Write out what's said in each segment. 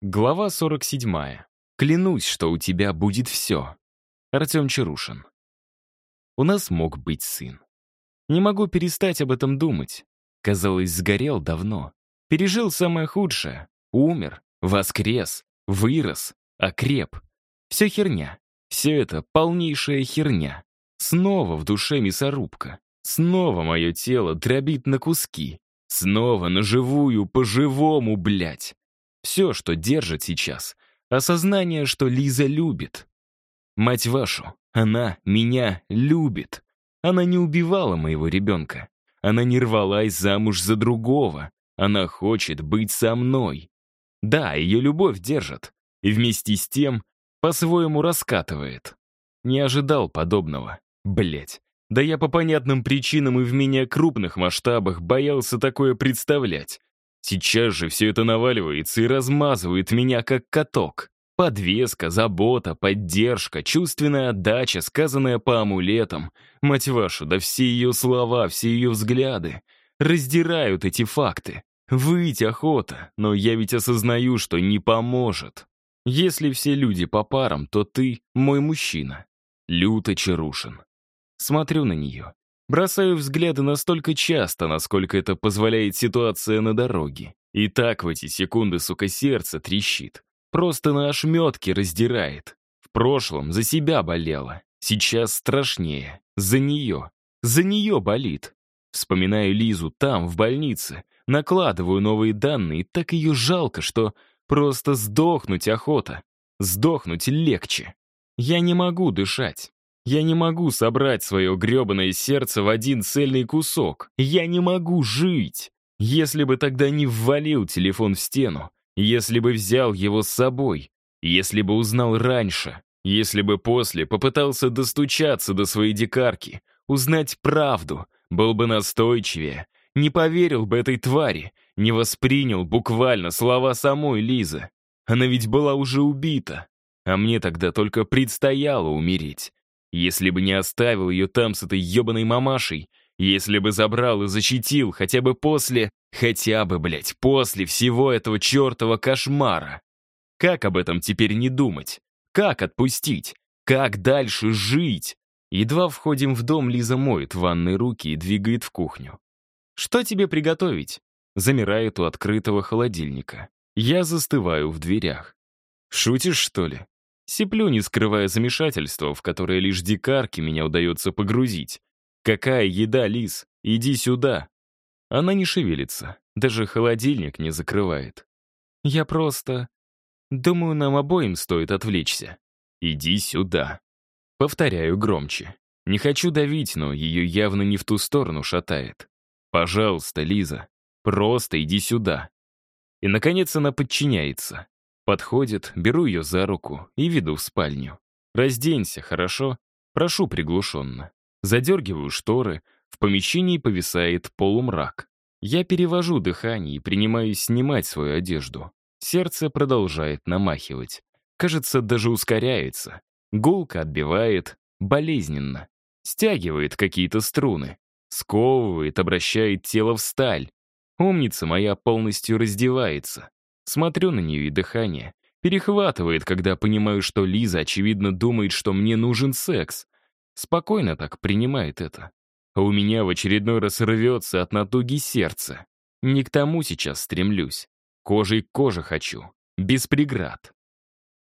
Глава 47. Клянусь, что у тебя будет все. Артем Чарушин. У нас мог быть сын. Не могу перестать об этом думать. Казалось, сгорел давно. Пережил самое худшее. Умер, воскрес, вырос, окреп. Все херня. Все это полнейшая херня. Снова в душе мясорубка. Снова мое тело дробит на куски. Снова на живую, по-живому, блядь. Все, что держит сейчас, осознание, что Лиза любит. Мать вашу, она меня любит. Она не убивала моего ребенка. Она не рвалась замуж за другого. Она хочет быть со мной. Да, ее любовь держит. И вместе с тем по-своему раскатывает. Не ожидал подобного. Блять. Да я по понятным причинам и в менее крупных масштабах боялся такое представлять. Сейчас же все это наваливается и размазывает меня, как каток. Подвеска, забота, поддержка, чувственная отдача, сказанная по амулетам. Мать вашу, да все ее слова, все ее взгляды раздирают эти факты. Выйти охота, но я ведь осознаю, что не поможет. Если все люди по парам, то ты мой мужчина. Люто Чарушин. Смотрю на нее. Бросаю взгляды настолько часто, насколько это позволяет ситуация на дороге. И так в эти секунды, сука, сердце трещит. Просто на ошметке раздирает. В прошлом за себя болело. Сейчас страшнее. За нее. За нее болит. Вспоминаю Лизу там, в больнице. Накладываю новые данные, так ее жалко, что просто сдохнуть охота. Сдохнуть легче. Я не могу дышать. Я не могу собрать свое гребаное сердце в один цельный кусок. Я не могу жить. Если бы тогда не ввалил телефон в стену, если бы взял его с собой, если бы узнал раньше, если бы после попытался достучаться до своей дикарки, узнать правду, был бы настойчивее, не поверил бы этой твари, не воспринял буквально слова самой Лизы. Она ведь была уже убита, а мне тогда только предстояло умереть. Если бы не оставил ее там с этой ебаной мамашей, если бы забрал и защитил хотя бы после, хотя бы, блядь, после всего этого чертова кошмара. Как об этом теперь не думать? Как отпустить? Как дальше жить? Едва входим в дом, Лиза моет ванной руки и двигает в кухню. «Что тебе приготовить?» Замирает у открытого холодильника. Я застываю в дверях. «Шутишь, что ли?» Сиплю, не скрывая замешательства, в которое лишь дикарке меня удается погрузить. «Какая еда, лис? Иди сюда!» Она не шевелится, даже холодильник не закрывает. «Я просто... Думаю, нам обоим стоит отвлечься. Иди сюда!» Повторяю громче. Не хочу давить, но ее явно не в ту сторону шатает. «Пожалуйста, Лиза, просто иди сюда!» И, наконец, она подчиняется. Подходит, беру ее за руку и веду в спальню. «Разденься, хорошо?» Прошу приглушенно. Задергиваю шторы, в помещении повисает полумрак. Я перевожу дыхание и принимаюсь снимать свою одежду. Сердце продолжает намахивать. Кажется, даже ускоряется. Гулка отбивает, болезненно. Стягивает какие-то струны. Сковывает, обращает тело в сталь. Умница моя полностью раздевается. Смотрю на нее и дыхание. Перехватывает, когда понимаю, что Лиза, очевидно, думает, что мне нужен секс. Спокойно так принимает это. А у меня в очередной раз рвется от натуги сердце. Не к тому сейчас стремлюсь. Кожей к коже хочу. Без преград.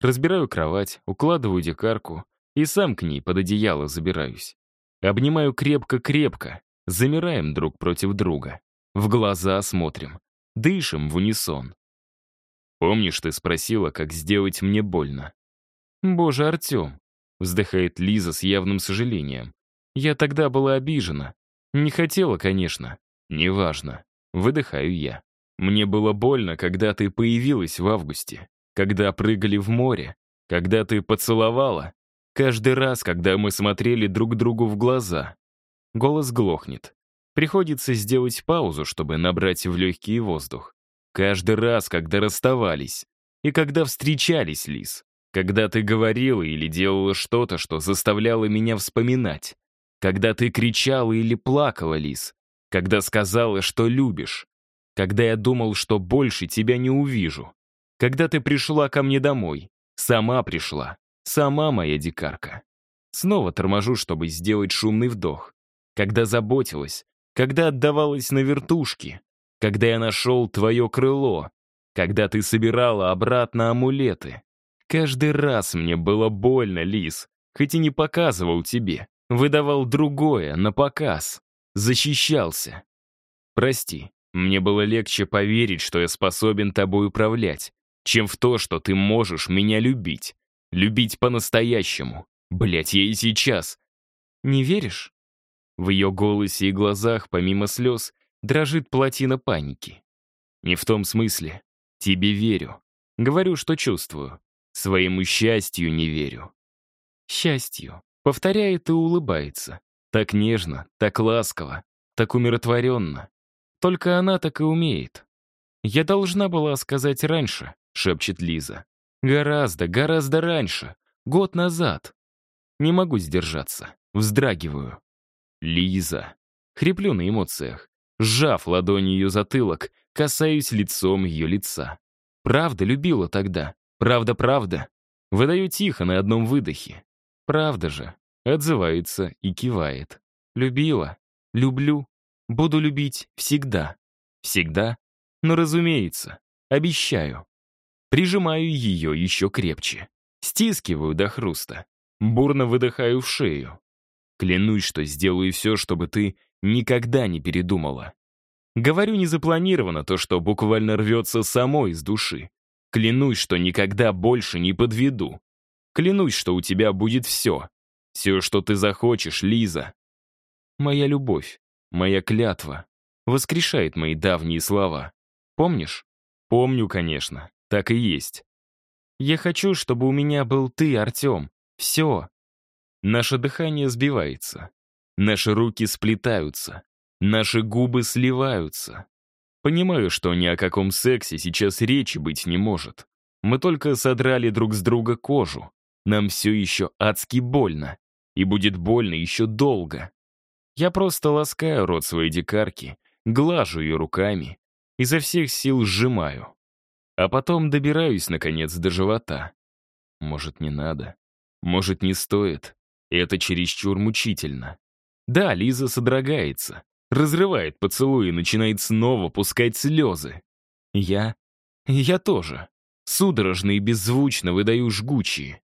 Разбираю кровать, укладываю дикарку и сам к ней под одеяло забираюсь. Обнимаю крепко-крепко, замираем друг против друга. В глаза смотрим, дышим в унисон. Помнишь, ты спросила, как сделать мне больно? Боже, Артем, вздыхает Лиза с явным сожалением. Я тогда была обижена. Не хотела, конечно. Неважно. Выдыхаю я. Мне было больно, когда ты появилась в августе, когда прыгали в море, когда ты поцеловала. Каждый раз, когда мы смотрели друг другу в глаза. Голос глохнет. Приходится сделать паузу, чтобы набрать в легкий воздух. Каждый раз, когда расставались. И когда встречались, Лис. Когда ты говорила или делала что-то, что заставляло меня вспоминать. Когда ты кричала или плакала, Лис. Когда сказала, что любишь. Когда я думал, что больше тебя не увижу. Когда ты пришла ко мне домой. Сама пришла. Сама моя дикарка. Снова торможу, чтобы сделать шумный вдох. Когда заботилась, когда отдавалась на вертушки, когда я нашел твое крыло, когда ты собирала обратно амулеты. Каждый раз мне было больно, Лис, хоть и не показывал тебе. Выдавал другое, на показ. Защищался. Прости, мне было легче поверить, что я способен тобой управлять, чем в то, что ты можешь меня любить. Любить по-настоящему. Блять, я и сейчас. Не веришь? В ее голосе и глазах, помимо слез, дрожит плотина паники. Не в том смысле. Тебе верю. Говорю, что чувствую. Своему счастью не верю. Счастью. Повторяет и улыбается. Так нежно, так ласково, так умиротворенно. Только она так и умеет. «Я должна была сказать раньше», — шепчет Лиза. «Гораздо, гораздо раньше. Год назад». Не могу сдержаться. Вздрагиваю. «Лиза». Хриплю на эмоциях. Сжав ладонью ее затылок, касаюсь лицом ее лица. Правда любила тогда. Правда-правда. Выдаю тихо на одном выдохе. Правда же. Отзывается и кивает. Любила. Люблю. Буду любить всегда. Всегда? Ну, разумеется. Обещаю. Прижимаю ее еще крепче. Стискиваю до хруста. Бурно выдыхаю в шею. Клянусь, что сделаю все, чтобы ты никогда не передумала. Говорю незапланированно то, что буквально рвется само из души. Клянусь, что никогда больше не подведу. Клянусь, что у тебя будет все. Все, что ты захочешь, Лиза. Моя любовь, моя клятва. Воскрешает мои давние слова. Помнишь? Помню, конечно. Так и есть. Я хочу, чтобы у меня был ты, Артем. Все. Наше дыхание сбивается. Наши руки сплетаются. Наши губы сливаются. Понимаю, что ни о каком сексе сейчас речи быть не может. Мы только содрали друг с друга кожу. Нам все еще адски больно. И будет больно еще долго. Я просто ласкаю рот своей дикарки, глажу ее руками, изо всех сил сжимаю. А потом добираюсь, наконец, до живота. Может, не надо. Может, не стоит. Это чересчур мучительно. Да, Лиза содрогается разрывает поцелуй и начинает снова пускать слезы. Я... я тоже. Судорожно и беззвучно выдаю жгучие.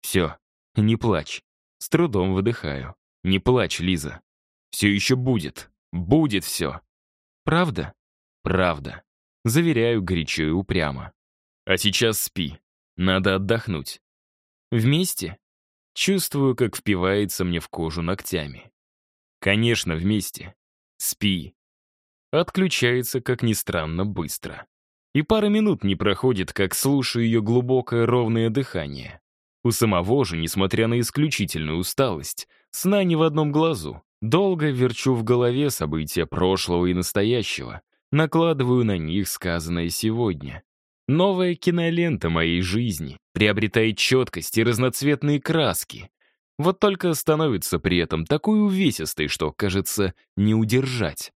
Все, не плачь. С трудом выдыхаю. Не плачь, Лиза. Все еще будет. Будет все. Правда? Правда. Заверяю горячо и упрямо. А сейчас спи. Надо отдохнуть. Вместе? Чувствую, как впивается мне в кожу ногтями. Конечно, вместе. Спи. Отключается, как ни странно, быстро. И пара минут не проходит, как слушаю ее глубокое ровное дыхание. У самого же, несмотря на исключительную усталость, сна не в одном глазу. Долго верчу в голове события прошлого и настоящего, накладываю на них сказанное сегодня. Новая кинолента моей жизни приобретает четкость и разноцветные краски, вот только становится при этом такой увесистой, что, кажется, не удержать.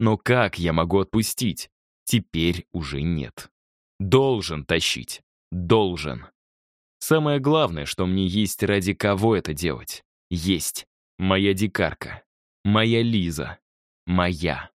Но как я могу отпустить? Теперь уже нет. Должен тащить. Должен. Самое главное, что мне есть ради кого это делать. Есть. Моя дикарка. Моя Лиза. Моя.